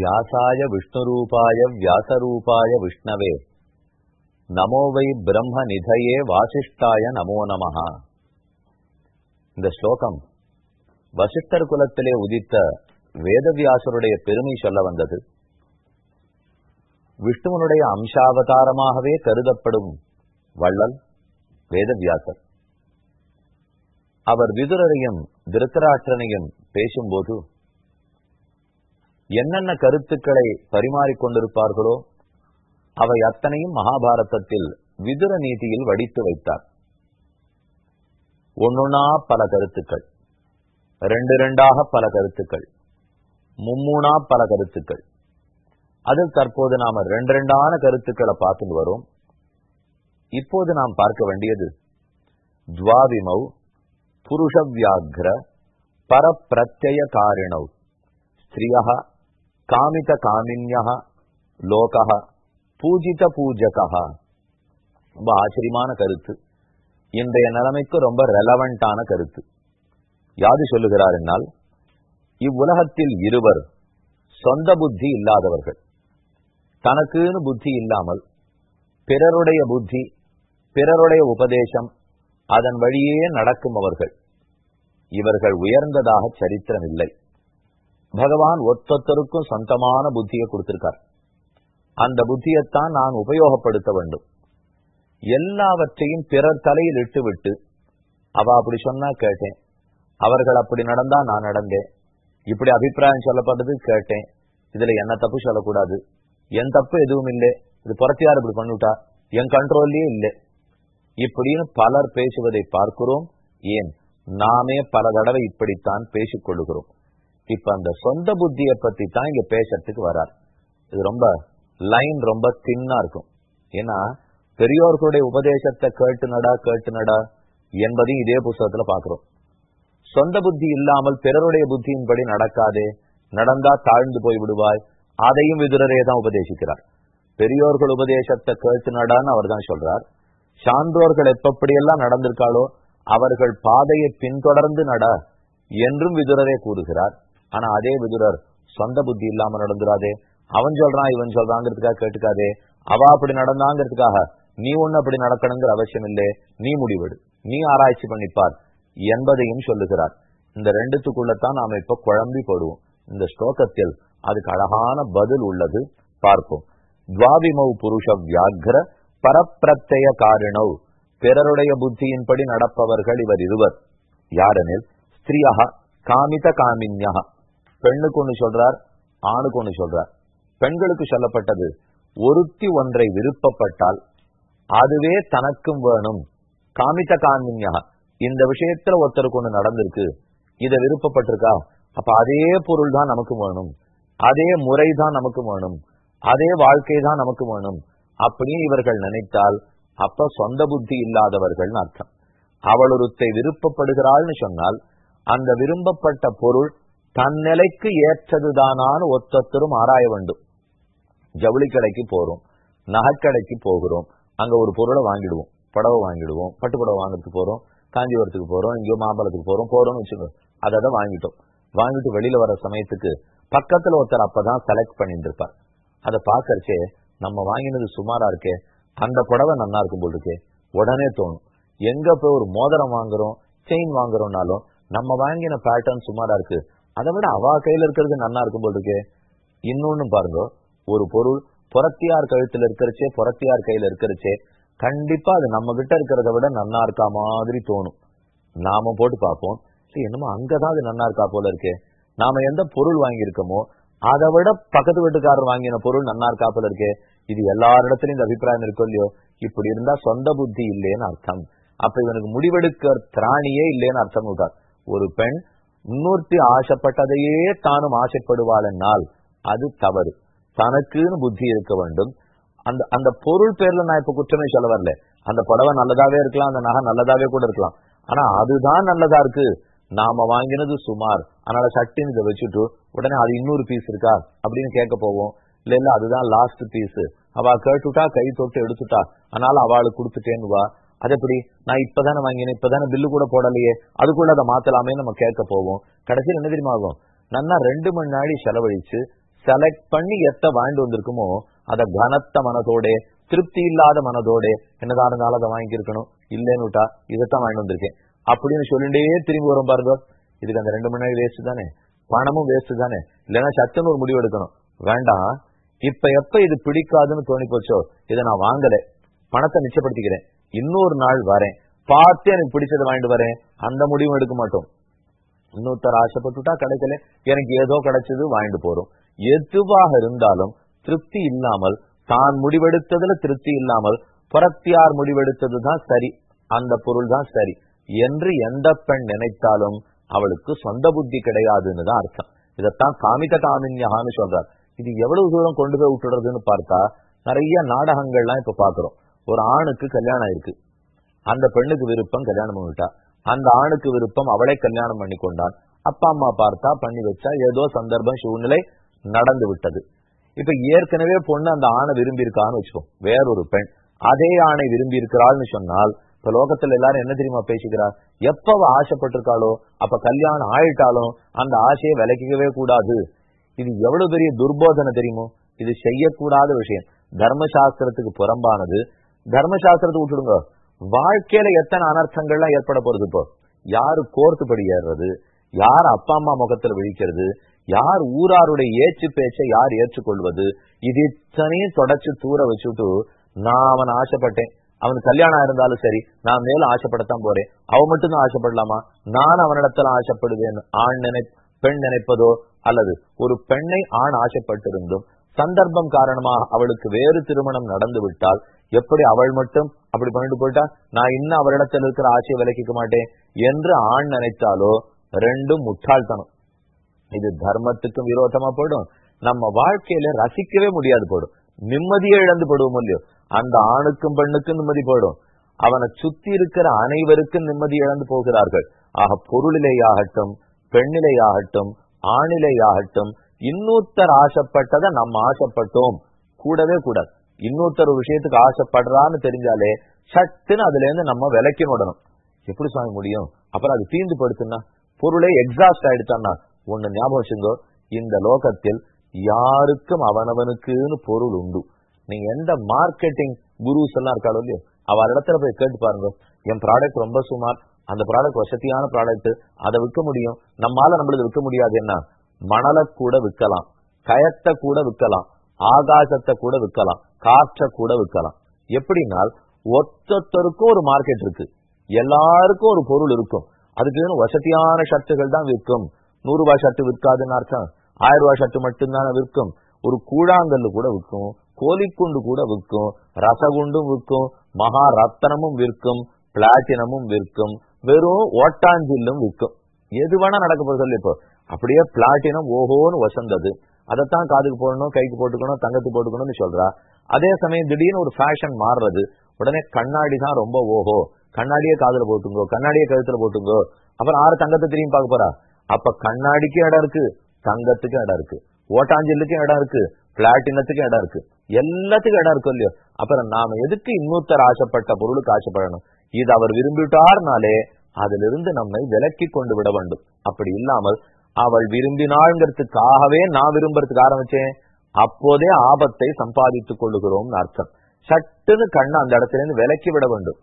வியாசாய விஷ்ணுரூபாய வியாசரூபாய விஷ்ணவே நமோ வை பிரம்ம நிதையே வாசிஷ்டாய நமோ நமஹா இந்த ஸ்லோகம் வசிஷ்டர் குலத்திலே உதித்த வேதவியாசருடைய பெருமை சொல்ல வந்தது. விஷ்ணுவனுடைய அம்சாவதாரமாகவே கருதப்படும் வள்ளல் வேதவியாசர். அவர் விதுரரையும் திருத்தராஷ்டிரனையும் பேசும்போது என்னென்ன கருத்துக்களை பரிமாறிக்கொண்டிருப்பார்களோ அவை அத்தனையும் மகாபாரதத்தில் விதுர நீதியில் வடித்து வைத்தார். ஒன்னொன்னா பல கருத்துக்கள். ரெண்டு ரெண்டாக பல கருத்துக்கள். மும்மூணா பல கருத்துக்கள். அதில் தற்போது நாம ரெண்டு ரெண்டான கருத்துக்களை பார்த்துட்டு வரோம். இப்போது நாம் பார்க்க வேண்டியது துவாவிமௌ புருஷ வியாகிர பரப்பிரத்யய காரிணவ் ஸ்திரியா காமித காமின்யா லோகா பூஜித பூஜகா ரொம்ப ஆச்சரியமான கருத்து. இன்றைய நிலைமைக்கு ரொம்ப ரெலவெண்டான கருத்து. யாது சொல்லுகிறார் என்னால் இவ்வுலகத்தில் இருவர் சொந்த புத்தி இல்லாதவர்கள். தனக்குன்னு புத்தி இல்லாமல் பிறருடைய புத்தி பிறருடைய உபதேசம் அதன் வழியே நடக்கும் அவர்கள். இவர்கள் உயர்ந்ததாக சரித்திரம் இல்லை. பகவான் ஒத்தொத்தருக்கும் சொந்தமான புத்தியை கொடுத்திருக்கார். அந்த புத்தியைத்தான் நான் உபயோகப்படுத்த வேண்டும். எல்லாவற்றையும் பிறர் தலையில் இட்டு விட்டு அவ அப்படி சொன்னா கேட்டேன். அவர்கள் அப்படி நடந்தா நான் நடந்தேன். இப்படி அபிப்பிராயம் சொல்லப்பட்டது கேட்டேன். இதுல என்ன தப்பு சொல்லக்கூடாது. என் தப்பு எதுவும் இல்லை. இது புறத்தியார் இப்படி பண்ணிவிட்டா? என் கண்ட்ரோல்லயே இல்லை. இப்படின்னு பலர் பேசுவதை பார்க்கிறோம். ஏன்? நாமே பல தடவை இப்படித்தான் பேசிக் கொள்ளுகிறோம் இப்ப அந்த சொந்த புத்தியை பத்தி தான் இங்க பேசுறதுக்கு வரார். இது ரொம்ப லைன் ரொம்ப தின்னா இருக்கும். ஏன்னா பெரியோர்களுடைய உபதேசத்தை கேட்டு நடா கேட்டு நடா என்பதையும் இதே புஸ்தகத்துல பாக்குறோம். சொந்த புத்தி இல்லாமல் பிறருடைய புத்தியின்படி நடக்காதே நடந்தா தாழ்ந்து போய் விடுவாய் அதையும் விதுரரே தான் உபதேசிக்கிறார். பெரியோர்கள் உபதேசத்தை கேட்டு நடான்னு அவர் தான் சொல்றார். சான்றோர்கள் எப்படியெல்லாம் நடந்திருக்காளோ அவர்கள் பாதையை பின்தொடர்ந்து நட என்றும் விதுரரே கூறுகிறார். ஆனா அதே விதுரர் சொந்த புத்தி இல்லாம நடந்துடாதே அவன் சொல்றான் இவன் சொல்றாங்கிறதுக்காக கேட்டுக்காதே. அவ அப்படி நடந்தாங்கிறதுக்காக நீ ஒண்ணு அப்படி நடக்கணுங்கிற அவசியம் இல்லை நீ முடிவெடு. நீ ஆராய்ச்சி பண்ணிப்பார் என்பதையும் சொல்லுகிறார். இந்த ரெண்டுத்துக்குள்ளத்தான் நாம இப்ப குழம்பி போடுவோம். இந்த ஸ்லோகத்தில் அதுக்கு அழகான பதில் உள்ளது. பார்ப்போம். துவாபிமௌ புருஷ வியாக்ர பரப்பிரத்தய காரிணவ் பிறருடைய புத்தியின்படி நடப்பவர்கள் இவர் இருவர். யாரெனில்? ஸ்திரியா காமித காமின்யா பெண்ணுக்கு ஒண்ணு சொல்றார் ஆணுக்கு ஒண்ணு சொல்றார். பெண்களுக்கு சொல்லப்பட்டது ஒருத்தி ஒன்றை விருப்பப்பட்டால் அதுவே தனக்கும் வேணும். காமித காமின்யா இந்த விஷயத்துல ஒருத்தருக்கு ஒண்ணு நடந்திருக்கு இத விருப்பப்பட்டிருக்கா? அப்ப அதே பொருள் தான் நமக்கு வேணும். அதே முறை தான் நமக்கு வேணும். அதே வாழ்க்கை தான் நமக்கு வேணும். அப்படின்னு இவர்கள் நினைத்தால் அப்ப சொந்த புத்தி இல்லாதவர்கள் அர்த்தம். அவள் ஒருத்தை விருப்பப்படுகிறாள்னு சொன்னால் அந்த விரும்பப்பட்ட பொருள் தன் நிலைக்கு ஏற்றதுதானான்னு ஒத்தொத்தரும் ஆராய வேண்டும். ஜவுளி கடைக்கு போறோம் நகைக்கடைக்கு போகிறோம் அங்க ஒரு பொருளை வாங்கிடுவோம். புடவை வாங்கிடுவோம் பட்டு புடவை வாங்குறதுக்கு போறோம் காஞ்சிபுரத்துக்கு போறோம் இங்கேயோ மாம்பழத்துக்கு போறோம் போறோம்னு வச்சுக்கோங்க அதை அதை வாங்கிட்டோம். வாங்கிட்டு வெளியில வர சமயத்துக்கு பக்கத்துல ஒருத்தர் அப்பதான் செலக்ட் பண்ணிட்டு இருப்பார் அதை பாக்கறச்சே நம்ம வாங்கினது சுமாரா இருக்கே அந்த புடவை நல்லா இருக்கும் போல் இருக்கே உடனே தோணும். எங்க போய் ஒரு மோதிரம் வாங்குறோம் செயின் வாங்குறோம்னாலும் நம்ம வாங்கின பேட்டர்ன் சுமாரா இருக்கு அதை விட அவா கையில இருக்கிறது நன்னா இருக்கும் போல் இருக்கே. இன்னொன்னு பாருங்க ஒரு பொருள் புறத்தியார் கழுத்துல இருக்கிறச்சே புறத்தியார் கையில இருக்கிறச்சே கண்டிப்பா அது நம்ம கிட்ட இருக்கிறத விட நன்னா இருக்கா மாதிரி தோணும். நாம போட்டு பார்ப்போம். சரி என்னமோ அங்கதான் அது நன்னா இருக்கா போல இருக்கே. நாம எந்த பொருள் வாங்கியிருக்கோமோ அதை விட பக்கத்து வீட்டுக்காரர் வாங்கின பொருள் நன்னா இருக்கா போல இருக்கே. இது எல்லாரிடத்திலும் இந்த அபிப்பிராயம் இருக்கும் இல்லையோ? இப்படி இருந்தா சொந்த புத்தி இல்லையேன்னு அர்த்தம். அப்ப இவனுக்கு முடிவெடுக்க திராணியே இல்லைன்னு அர்த்தம் விட்டார் ஒரு பெண் இன்னொருத்தி ஆசைப்பட்டதையே தானும் ஆசைப்படுவாள் என்னால் அது தவறு. தனக்குன்னு புத்தி இருக்க வேண்டும். அந்த அந்த பொருள் பேர்ல நான் இப்ப குற்றமே சொல்ல வரல. அந்த புடவை நல்லதாவே இருக்கலாம் அந்த நகை நல்லதாவே கூட இருக்கலாம். ஆனா அதுதான் நல்லதா இருக்கு. நாம வாங்கினது சுமார். அதனால சட்டின்னு இதை வச்சுட்டு உடனே அது இன்னொரு பீஸ் இருக்கா? அப்படின்னு கேட்க போவோம். இல்ல இல்ல அதுதான் லாஸ்ட் பீஸ் அவ கேட்டுட்டா கை தொட்டு எடுத்துட்டா. அதனால அவளுக்கு கொடுத்துட்டேன்னு வா. அது எப்படி நான் இப்பதானே வாங்கினேன் இப்பதானே பில்லு கூட போடலையே. அதுக்குள்ள அதை மாத்தலாமே நம்ம கேட்க போவோம். கடைசியில் என்ன தெரியுமா ஆகும்? நன்னா ரெண்டு மணி நாளி செலவழிச்சு செலக்ட் பண்ணி எத்த வாங்கிட்டு வந்திருக்குமோ அத கனத்த மனதோட திருப்தி இல்லாத மனதோட என்னதான் இருந்தாலும் அதை வாங்கியிருக்கணும். இல்லைன்னு விட்டா இதைத்தான் வாங்கிட்டு வந்திருக்கேன். அப்படின்னு சொல்லிட்டே திரும்பி வரும் பாருங்க. இதுக்கு அந்த ரெண்டு மணி நாடி வேஸ்ட் தானே? பணமும் வேஸ்ட் தானே? இல்லைன்னா சத்துன்னு ஒரு முடிவு எடுக்கணும். வேண்டாம். இப்ப எப்ப இது பிடிக்காதுன்னு தோணி போச்சோ இதை நான் வாங்கல. பணத்தை மிச்சப்படுத்திக்கிறேன். இன்னொரு நாள் வரேன். பார்த்து எனக்கு பிடிச்சதை வாங்கிட்டு வரேன். அந்த முடிவும் எடுக்க மாட்டோம். இன்னொருத்தர் ஆசைப்பட்டுட்டா கிடைக்கல. எனக்கு ஏதோ கிடைச்சது வாங்கிட்டு போறோம். எதுவாக இருந்தாலும் திருப்தி இல்லாமல் தான் முடிவெடுத்ததுல திருப்தி இல்லாமல் புறத்தியார் முடிவெடுத்தது தான் சரி. அந்த பொருள் தான் சரி. என்று எந்த பெண் நினைத்தாலும் அவளுக்கு சொந்த புத்தி கிடையாதுன்னு தான் அர்த்தம். இதைத்தான் காமிக காமின்யான்னு சொல்றார். இது எவ்வளவு தூரம் கொண்டு போய் விட்டுடுறதுன்னு பார்த்தா நிறைய நாடகங்கள்லாம் இப்ப பாக்குறோம் ஒரு ஆணுக்கு கல்யாணம் ஆயிருக்கு. அந்த பெண்ணுக்கு விருப்பம் கல்யாணம் பண்ணிட்டா. அந்த ஆணுக்கு விருப்பம் அவளை கல்யாணம் பண்ணி கொண்டான். அப்பா அம்மா பார்த்தா பண்ணி வச்சா ஏதோ சந்தர்ப்பம் சூழ்நிலை நடந்து விட்டது. இப்ப ஏற்கனவே பொண்ணு அந்த ஆணை விரும்பி இருக்கான்னு வச்சுக்கோ வேறொரு பெண். அதே ஆணை விரும்பி இருக்கிறாள்னு சொன்னால் இப்ப லோகத்துல எல்லாரும் என்ன தெரியுமா பேசிக்கிறார் எப்ப அவ ஆசைப்பட்டிருக்காளோ அப்ப கல்யாணம் ஆயிட்டாலும் அந்த ஆசையை விலக்கிக்கவே கூடாது. இது எவ்வளவு பெரிய துர்போதனை தெரியுமோ? இது செய்யக்கூடாத விஷயம். தர்மசாஸ்திரத்துக்கு புறம்பானது தர்மசாஸ்திரத்தை விட்டுடுங்க. வாழ்க்கையில எத்தனை அனர்த்தங்கள்லாம் ஏற்பட போறது இப்போ? யாரு கோர்த்து படி ஏறுறது? யார் அப்பா அம்மா முகத்துல விழிக்கிறது? யார் ஊராருடைய ஏச்சு பேச்சை யார் ஏற்றுக்கொள்வது? இது இத்தனையும் தொடச்சு தூர வச்சுட்டு நான் அவன் ஆசைப்பட்டேன். அவனுக்கு கல்யாணம் இருந்தாலும் சரி நான் மேல ஆசைப்படத்தான் போறேன். அவன் மட்டும் தான் ஆசைப்படலாமா? நான் அவனிடத்துல ஆசைப்படுவேன். ஆண் நினை பெண் நினைப்பதோ அல்லது ஒரு பெண்ணை ஆண் ஆசைப்பட்டிருந்தும் சந்தர்ப்பம் காரணமா அவளுக்கு வேறு திருமணம் நடந்து விட்டால் எப்படி அவள் மட்டும் அப்படி பண்ணிட்டு போயிட்டா? நான் இன்னும் அவரிடத்தில் இருக்கிற ஆசையை விலக்கிக்க மாட்டேன் என்று ஆண் நினைத்தாலோ ரெண்டும் முட்டாள்தனம். இது தர்மத்துக்கும் விரோதமா போயிடும். நம்ம வாழ்க்கையில ரசிக்கவே முடியாது போடும் நிம்மதியை இழந்து போடுவோம் இல்லையோ? அந்த ஆணுக்கும் பெண்ணுக்கும் நிம்மதி போயிடும். அவனை சுத்தி இருக்கிற அனைவருக்கும் நிம்மதி இழந்து போகிறார்கள். ஆக பொருளிலேயாகட்டும் பெண்ணிலேயாகட்டும் ஆணிலேயாகட்டும் இன்னொருத்தர் ஆசைப்பட்டதை நம்ம ஆசைப்பட்டோம். கூடவே கூடாது. இன்னொருத்தர் விஷயத்துக்கு ஆசைப்படுறான்னு தெரிஞ்சாலே சட்டுன்னு அதுல இருந்து நம்ம விலக்கி விடணும் எப்படி சாமி முடியும்? அப்புறம் அது தீந்து படுத்துனா பொருளே எக்ஸாஸ்ட் ஆயிடுத்தான்னா ஒண்ணு ஞாபகம் வச்சுங்கோ இந்த லோகத்தில் யாருக்கும் அவனவனுக்குன்னு பொருள் உண்டு. நீங்க எந்த மார்க்கெட்டிங் குருஸ் எல்லாம் இருக்காளோ இல்லையோ அவ இடத்துல போய் கேட்டு பாருங்க என் ப்ராடக்ட் ரொம்ப சுமார் அந்த ப்ராடக்ட் வசதியான ப்ராடக்ட் அதை விற்க முடியும். நம்மால நம்மளது விற்க முடியாது என்ன? மணலை கூட விற்கலாம். கயத்தை கூட விற்கலாம். ஆகாசத்தை கூட விற்கலாம் காற்றை கூட விற்கலாம். எப்படின்னா ஒத்தொத்தருக்கும் ஒரு மார்க்கெட் இருக்கு. எல்லாருக்கும் ஒரு பொருள் இருக்கும். அதுக்கு வசதியான ஷர்ட்டுகள் தான் விற்கும். நூறு ரூபாய் ஷர்ட் விற்காதுன்னு அர்த்தம். ஆயிரம் ரூபாய் ஷர்ட் மட்டும்தானே விற்கும். ஒரு கூழாங்கல்லு கூட விற்கும். கோலிக்குண்டு கூட விற்கும். ரசகுண்டும் விற்கும். மகா ரத்தனமும் விற்கும். பிளாட்டினமும் விற்கும். வெறும் ஓட்டாஞ்சில்லும் விற்கும். எது வேணா நடக்க போறது சொல்லி இப்போ. அப்படியே பிளாட்டினம் ஓஹோன்னு வசந்தது. அதைத்தான் காதுக்கு போடணும் கைக்கு போட்டுக்கணும் தங்கத்துக்கு போட்டுக்கணும்னு சொல்றா. அதே சமயம் திடீர்னு ஒரு ஃபேஷன் மாறுறது. உடனே கண்ணாடி தான் ரொம்ப ஓஹோ. கண்ணாடியே காதுல போட்டுங்கோ கண்ணாடியே கழுத்துல போட்டுங்கோ. அப்புறம் ஆறு தங்கத்தை திரும்பி பார்க்க போறா. அப்ப கண்ணாடிக்கும் இடம் இருக்கு தங்கத்துக்கும் இடம் இருக்கு. ஓட்டாஞ்சலுக்கும் இடம் இருக்கு பிளாட்டினத்துக்கும் இடம் இருக்கு. எல்லாத்துக்கும் இடம் இருக்கும் இல்லையோ? அப்புறம் நாம எதுக்கு இன்னொருத்தர் ஆசைப்பட்ட பொருளுக்கு ஆசைப்படணும்? இது அவர் விரும்பிட்டார்னாலே அதிலிருந்து நம்மை விலக்கி கொண்டு விட வேண்டும். அப்படி இல்லாமல் அவள் விரும்பினாள்ங்கிறதுக்காகவே நான் விரும்புறதுக்கு ஆரம்பிச்சேன். அப்போதே ஆபத்தை சம்பாதித்துக் கொள்ளுகிறோம்னு அர்த்தம். சட்டுன்னு கண்ணை அந்த இடத்துல இருந்து விலக்கி விட வேண்டும்.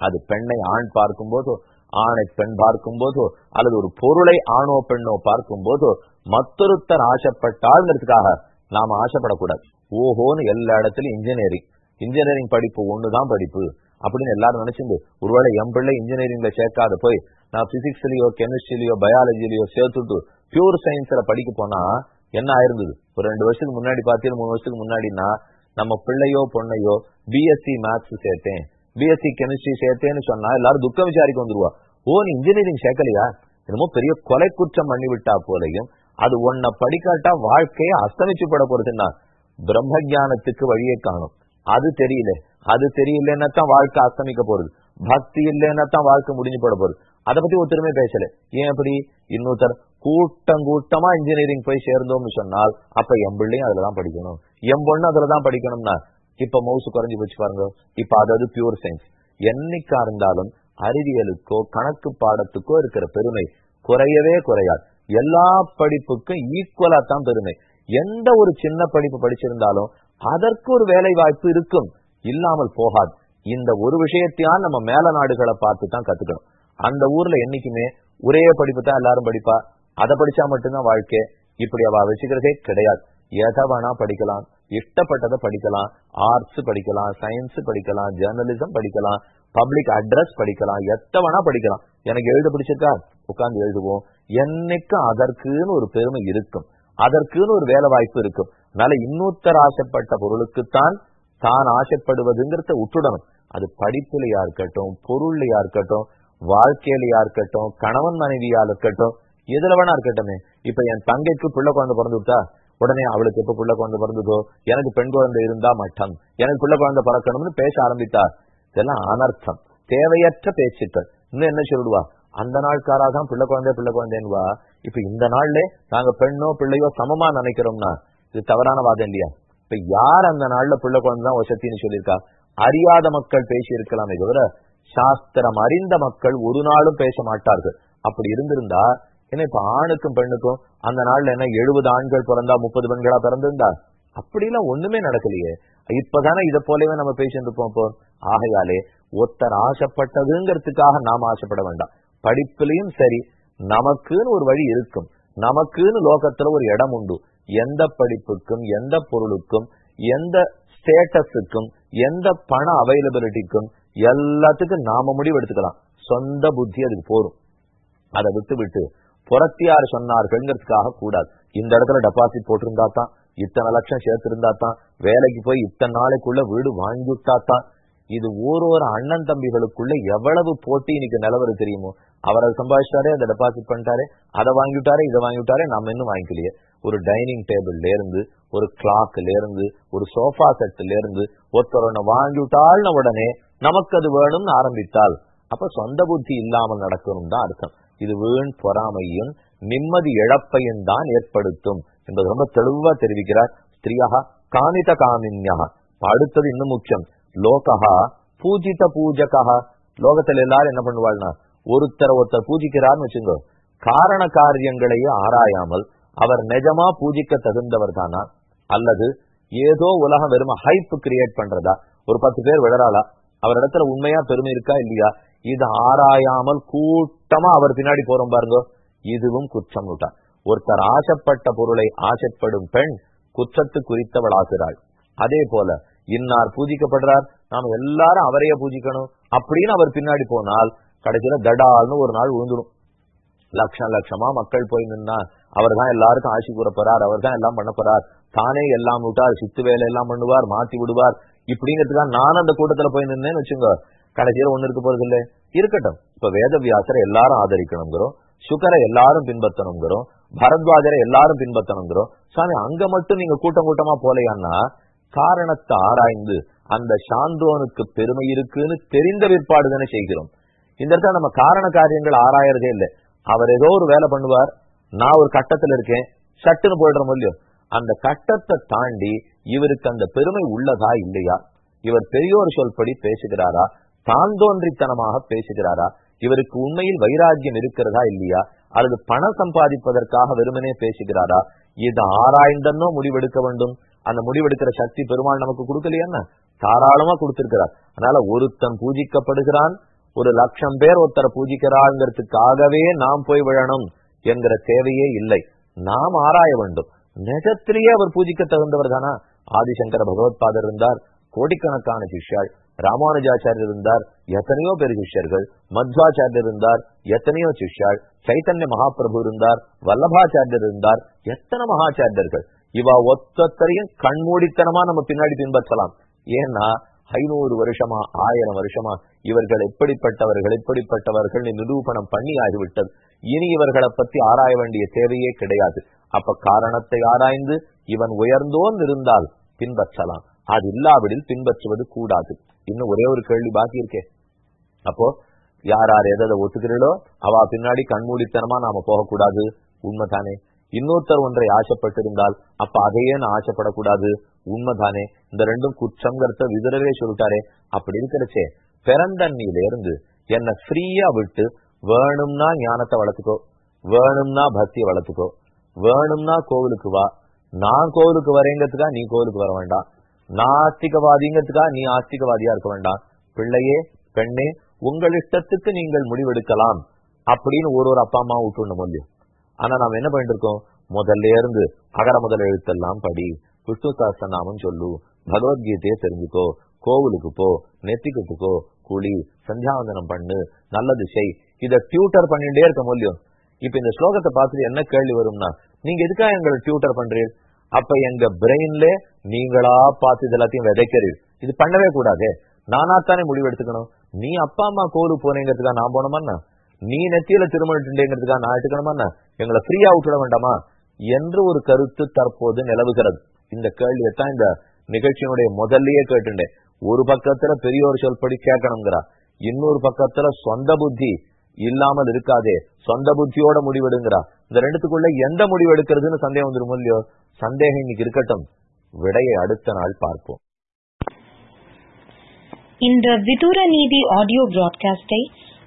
அது பெண்ணை ஆண் பார்க்கும் போதோ ஆணை பெண் பார்க்கும் போதோ அல்லது ஒரு பொருளை ஆணோ பெண்ணோ பார்க்கும் போதோ மற்றொருத்தர் ஆசைப்பட்டாள்ங்கிறதுக்காக நாம ஆசைப்படக்கூடாது. ஓஹோன்னு எல்லா இடத்துலயும் இன்ஜினியரிங் இன்ஜினியரிங் படிப்பு ஒண்ணுதான் படிப்பு. அப்படின்னு எல்லாரும் நினைச்சிருந்து ஒருவேளை எம் பிள்ளை இன்ஜினியரிங்ல சேர்க்காத போய் நான் பிசிக்ஸ்லயோ கெமிஸ்ட்ரிலயோ பயாலஜிலயோ சேர்த்துட்டு பியூர் சயின்ஸ்ல படிக்க போனா என்ன ஆயிருந்தது? ஒரு ரெண்டு வருஷத்துக்கு முன்னாடி பார்த்தீங்கன்னா மூணு வருஷத்துக்கு முன்னாடினா நம்ம பிள்ளையோ பொண்ணையோ பிஎஸ்சி மேத்ஸ் சேர்த்தேன். பிஎஸ்சி கெமிஸ்ட்ரி சேர்த்தேன்னு சொன்னா எல்லாரும் துக்க விசாரிக்க வந்துருவா. ஓ நீ இன்ஜினியரிங் சேர்க்கலையா? என்னமோ பெரிய கொலை குற்றம் பண்ணிவிட்டா போலையும். அது ஒன்ன படிக்காட்டா வாழ்க்கையை அஸ்தமிச்சு பட போறதுன்னா பிரம்ம ஜானத்துக்கு வழியை காணும். அது தெரியல. அது தெரியலன்னா தான் வாழ்க்கை அஸ்தமிக்க போறது. பக்தி இல்லைன்னா தான் வாழ்க்கை முடிஞ்சு போட போறது. அதை பத்தி ஒருத்தருமே பேசல. ஏன் அப்படி? இன்னொருத்தர் கூட்டம் கூட்டமா இன்ஜினியரிங் போய் சேர்ந்தோம்னு சொன்னால் அப்ப என் பிள்ளையும் அதுலதான் படிக்கணும். என் பொண்ணு அதுலதான் படிக்கணும்னா இப்ப மவுசு குறைஞ்சு போச்சு பாருங்க. இப்ப அதாவது பியூர் சயின்ஸ் என்னைக்கா இருந்தாலும் அறிவியலுக்கோ கணக்கு பாடத்துக்கோ இருக்கிற பெருமை குறையவே குறையாது. எல்லா படிப்புக்கும் ஈக்குவலா தான் பெருமை. எந்த ஒரு சின்ன படிப்பு படிச்சிருந்தாலும் அதற்கு ஒரு வேலை வாய்ப்பு இருக்கும். இல்லாமல் போகாது. இந்த ஒரு விஷயத்தையான் நம்ம மேல நாடுகளை பார்த்து தான் கத்துக்கணும். அந்த ஊர்ல என்னைக்குமே ஒரே படிப்பு தான் எல்லாரும் படிப்பா. அதை படிச்சா மட்டும்தான் வாழ்க்கை. இப்படி அவ வச்சுக்கிறதே கிடையாது. எதை வேணா படிக்கலாம். இஷ்டப்பட்டதை படிக்கலாம். ஆர்ட்ஸ் படிக்கலாம். சயின்ஸ் படிக்கலாம். ஜேர்னலிசம் படிக்கலாம். பப்ளிக் அட்ரஸ் படிக்கலாம். எத்த வேணா படிக்கலாம். எனக்கு எழுத பிடிச்சிருக்கா? உட்கார்ந்து எழுதுவோம். என்னைக்கும் அதற்குன்னு ஒரு பெருமை இருக்கும். அதற்குன்னு ஒரு வேலை வாய்ப்பு இருக்கும். அதனால இன்னொருத்தர் ஆசைப்பட்ட பொருளுக்குத்தான் தான் ஆசைப்படுவதுங்கிறத விட்டுடணும் அது படிப்புலையா இருக்கட்டும் பொருள்லையா இருக்கட்டும் வாழ்க்கையிலையா இருக்கட்டும் கணவன் மனைவியா இருக்கட்டும் எதுல வேணா இருக்கட்டுமே. இப்ப என் தங்கைக்கு பிள்ளை குழந்தை பிறந்து விட்டா உடனே அவளுக்கு எப்ப பிள்ளை குழந்தை பிறந்ததோ எனக்கு பெண் குழந்தை இருந்தா மட்டம். எனக்கு பிள்ளை குழந்தை பிறக்கணும்னு பேச ஆரம்பித்தா இதெல்லாம் அனர்த்தம். தேவையற்ற பேச்சுக்கள். இன்னும் என்ன சொல்லுவா? அந்த நாள்காராக தான் பிள்ளை குழந்தை பிள்ளை குழந்தைன்னுவா? இப்ப இந்த நாள்ல நாங்க பெண்ணோ பிள்ளையோ சமமா நினைக்கிறோம்னா இது தவறான வாதம் இல்லையா? இப்ப யார் அந்த நாள்ல பிள்ளை குழந்தை தான் வசத்தின்னு சொல்லியிருக்கா? அறியாத மக்கள் பேசி இருக்கலாமே தவிர சாஸ்திரம் அறிந்த மக்கள் ஒரு நாளும் பேச மாட்டார்கள். அப்படி இருந்திருந்தா ஏன்னா இப்ப ஆணுக்கும் பெண்ணுக்கும் அந்த நாள்ல என்ன எழுபது ஆண்கள் பிறந்தா முப்பது பெண்களா பிறந்திருந்தா? அப்படிலாம் ஒண்ணுமே நடக்கலையே. இப்பதானே இதை போலவே நம்ம பேசிட்டு இருப்போம் இப்போ. ஆகையாலே ஒருத்தர் ஆசைப்பட்டதுங்கிறதுக்காக நாம் ஆசைப்பட வேண்டாம். படிப்புலயும் சரி நமக்குன்னு ஒரு வழி இருக்கும். நமக்குன்னு லோகத்துல ஒரு இடம் உண்டு. எந்த படிப்புக்கும் எந்த பொருளுக்கும் எந்த ஸ்டேட்டஸுக்கும் எந்த பண அவைலபிலிட்டிக்கும் எல்லாத்துக்கும் நாம முடிவு எடுத்துக்கலாம் சொந்த புத்தி அதுக்கு போரும் அதை விட்டு விட்டு புறத்தியார் சொன்னார்கள்ங்கிறதுக்காக கூடாது. இந்த இடத்துல டெபாசிட் போட்டிருந்தா தான் இத்தனை லட்சம் சேர்த்திருந்தா தான் வேலைக்கு போய் இத்தனை நாளைக்குள்ள வீடு வாங்கிவிட்டா தான் இது ஒரு ஒரு அண்ணன் தம்பிகளுக்குள்ள எவ்வளவு போட்டி இன்னைக்கு நிலவரு தெரியுமோ? அவர் அதை சம்பாதிச்சிட்டாரே அதை டெபாசிட் பண்ணிட்டாரே அதை வாங்கிவிட்டாரே இதை வாங்கிவிட்டாரே நம்ம இன்னும் வாங்கிக்கலையே. ஒரு டைனிங் டேபிள்ல இருந்து ஒரு கிளாக்ல இருந்து ஒரு சோஃபா செட்ல இருந்து ஒருத்தர் ஒண்ணு வாங்கிவிட்டாள்னு உடனே நமக்கு அது வேணும்னு ஆரம்பித்தால் அப்ப சொந்த புத்தி இல்லாமல் நடக்கணும் தான் அர்த்தம். இது வீண் பொறாமையும் நிம்மதி இழப்பையும் தான் ஏற்படுத்தும் என்பது ரொம்ப தெளிவா தெரிவிக்கிறார் ஸ்திரியா காமித காமின்யா அடுத்தது இன்னும் முக்கியம். லோகா பூஜித பூஜகா லோகத்துல எல்லாரும் என்ன பண்ணுவாள்னா ஒருத்தர் ஒருத்தர் பூஜிக்கிறார்னு வச்சுங்க காரண காரியங்களையும் ஆராயாமல் அவர் நிஜமா பூஜிக்க தகுந்தவர் தானா? அல்லது ஏதோ உலகம் வெறும ஹைப் கிரியேட் பண்றதா? ஒரு பத்து பேர் விழறாளா? அவரிடத்துல உண்மையா பெருமை இருக்கா இல்லையா? இது ஆராயாமல் கூட்டமா அவர் பின்னாடி போறோம் பாருங்க. இதுவும் குற்றம் விட்டார் ஒருத்தர் ஆசைப்பட்ட பொருளை ஆசைப்படும் பெண் குற்றத்து குறித்தவளாகிறாள் அதே போல இன்னார் பூஜிக்கப்படுறார் நாம எல்லாரும் அவரையே பூஜிக்கணும். அப்படின்னு அவர் பின்னாடி போனால் கடைசியில தடால்னு ஒரு நாள் விழுந்துடும் லட்சம் லட்சமா மக்கள் போய் நின்னா அவர் தான் எல்லாருக்கும் ஆட்சி கூற போறார் அவர் தான் எல்லாம் பண்ண போறார். தானே எல்லாம் விட்டார் சித்து வேலை எல்லாம் பண்ணுவார் மாத்தி விடுவார். இப்படிங்கிறதுக்காக நான் அந்த கூட்டத்துல போய் நின்னேன்னு வச்சுங்க. கடைசியில ஒண்ணு இருக்க போறது இல்ல இருக்கட்டும். இப்ப வேதவியாசரை எல்லாரும் ஆதரிக்கணுங்கிறோம். சுகரை எல்லாரும் பின்பற்றணுங்கிறோம். பரத்வாஜரை எல்லாரும் பின்பற்றணுங்கிறோம். சாமி அங்க மட்டும் நீங்க கூட்டம் கூட்டமா போலையான்னா காரணத்தை ஆராய்ந்து அந்த சான்றோனுக்கு பெருமை இருக்குன்னு தெரிந்த பிற்பாடு தானே செய்கிறோம். இந்த இடத்துல நம்ம காரண காரியங்கள் ஆராயறதே இல்லை. அவர் ஏதோ ஒரு வேலை பண்ணுவார். நான் ஒரு கட்டத்துல இருக்கேன். சட்டுன்னு போயிடுறோம் இல்லையோ? அந்த கட்டத்தை தாண்டி இவருக்கு அந்த பெருமை உள்ளதா இல்லையா? இவர் பெரியோர் சொல்படி பேசுகிறாரா? தான் தோன்றித்தனமாக பேசுகிறாரா? இவருக்கு உண்மையில் வைராக்கியம் இருக்கிறதா இல்லையா? அல்லது பணம் சம்பாதிப்பதற்காக வெறுமனே பேசுகிறாரா? இது ஆராய்ந்தன்னோ முடிவெடுக்க வேண்டும். அந்த முடிவெடுக்கிற சக்தி பெருமாள் நமக்கு கொடுக்கலையா தாராளமா கொடுத்திருக்கிறார். அதனால ஒருத்தன் பூஜிக்கப்படுகிறான் ஒரு லட்சம் பேர் ஒருத்தரை பூஜிக்கிறாங்கிறதுக்காகவே நாம் போய் விழணும் என்கிற தேவையே இல்லை. நாம் ஆராய வேண்டும். நிஜத்திலேயே அவர் பூஜிக்க தகுந்தவர் தானா? ஆதிசங்கர பகவத்பாதர் இருந்தார் கோடிக்கணக்கான சிஷ்யாள் ராமானுஜாச்சாரியர் இருந்தார் எத்தனையோ பேர் சிஷ்யர்கள் மத்வாச்சாரியர் இருந்தார் எத்தனையோ சிஷ்யாள் சைத்தன்ய மகாபிரபு இருந்தார் வல்லபாச்சாரியர் இருந்தார் எத்தனை மகாச்சாரியர்கள். இவா ஒத்தரையும் கண்மூடித்தனமா நம்ம பின்னாடி பின்பற்றலாம். ஏன்னா ஐநூறு வருஷமா ஆயிரம் வருஷமா இவர்கள் எப்படிப்பட்டவர்கள் எப்படிப்பட்டவர்கள் நிரூபணம் பண்ணி ஆகிவிட்டது. இனி இவர்களை பத்தி ஆராய வேண்டிய தேவையே கிடையாது. அப்ப காரணத்தை ஆராய்ந்து இவன் உயர்ந்தோன் இருந்தால் பின்பற்றலாம். அது இல்லாவிடில் பின்பற்றுவது கூடாது. இன்னும் ஒரே ஒரு கேள்வி பாக்கி இருக்கே. அப்போ யார் யார் எதை ஒத்துக்கிறீளோ அவ பின்னாடி கண்மூடித்தனமா நாம போகக்கூடாது. உண்மைதானே? இன்னொருத்தர் ஒன்றை ஆசைப்பட்டிருந்தால் அப்ப அதையே நான் ஆசைப்படக்கூடாது. உண்மைதானே? இந்த ரெண்டும் குற்றங்கிறத விதரவே சொல்லிட்டாரே. அப்படி இருக்கிறச்சே. பிறந்தண்ணியில இருந்து என்ன ஃப்ரீயா விட்டு வேணும்னா ஞானத்தை வளர்த்துக்கோ. வேணும்னா பக்தியை வளர்த்துக்கோ. வேணும்னா கோவிலுக்கு வா. நான் கோவிலுக்கு வரேங்கிறதுக்கா நீ கோவிலுக்கு வர வேண்டாம். நான் நீ ஆஸ்திகவாதியா இருக்க வேண்டாம். பிள்ளையே பெண்ணே உங்கள் இஷ்டத்துக்கு நீங்கள் முடிவெடுக்கலாம். அப்படின்னு ஒரு ஒரு அப்பா அம்மா விட்டுணும் முடியும் ஆனா நாம என்ன பண்ணிட்டு இருக்கோம் முதல்ல இருந்து அகர முதல் எழுத்தெல்லாம் படி. விஷ்ணு சாஸ்திரநாமம் சொல்லு. பகவத்கீதையை தெரிஞ்சுக்கோ. கோவிலுக்கு போ. நெத்திக்கிட்டு போ. குழி சந்தியாவந்தனம் பண்ணு. நல்லது செய். இத டியூட்டர் பண்ணிட்டே இருக்க முடியும். இப்ப இந்த ஸ்லோகத்தை பார்த்துட்டு என்ன கேள்வி வரும்னா நீங்க எதுக்காக எங்களை டியூட்டர் பண்றீங்க அப்ப எங்க பிரெயின்ல நீங்களா பார்த்து இது எல்லாத்தையும் விதைக்கிறீர். இது பண்ணவே கூடாது. நானா தானே முடிவு எடுத்துக்கணும்? நீ அப்பா அம்மா கோவிலுக்கு போனேங்கிறதுக்காக நான் போனோமா நீ நெத்தியில திருமணிட்டுங்கிறதுக்காக நான் எங்களை ஃப்ரீயா விட்டுட வேண்டாமா? என்று ஒரு கருத்து தற்போது நிலவுகிறது. இந்த கேள்வியை தான் இந்த நிகழ்ச்சியினுடைய முதல்லயே கேட்டுட்டேன் ஒரு பக்கத்துல பெரியோர் சொல்படி கேட்கணுங்கிறா. இன்னொரு பக்கத்துல சொந்த புத்தி இல்லாமல் இருக்காதே. சொந்த புத்தியோட முடிவெடுங்கிறா. இந்த ரெண்டுத்துக்குள்ள எந்த முடிவு எடுக்கிறதுன்னு சந்தேகம் வந்துடும் இல்லையோ? சந்தேகம் இன்னைக்கு இருக்கட்டும். விடையை அடுத்த நாள் பார்ப்போம். இந்த விதூர நீதி ஆடியோ பிராட்காஸ்டை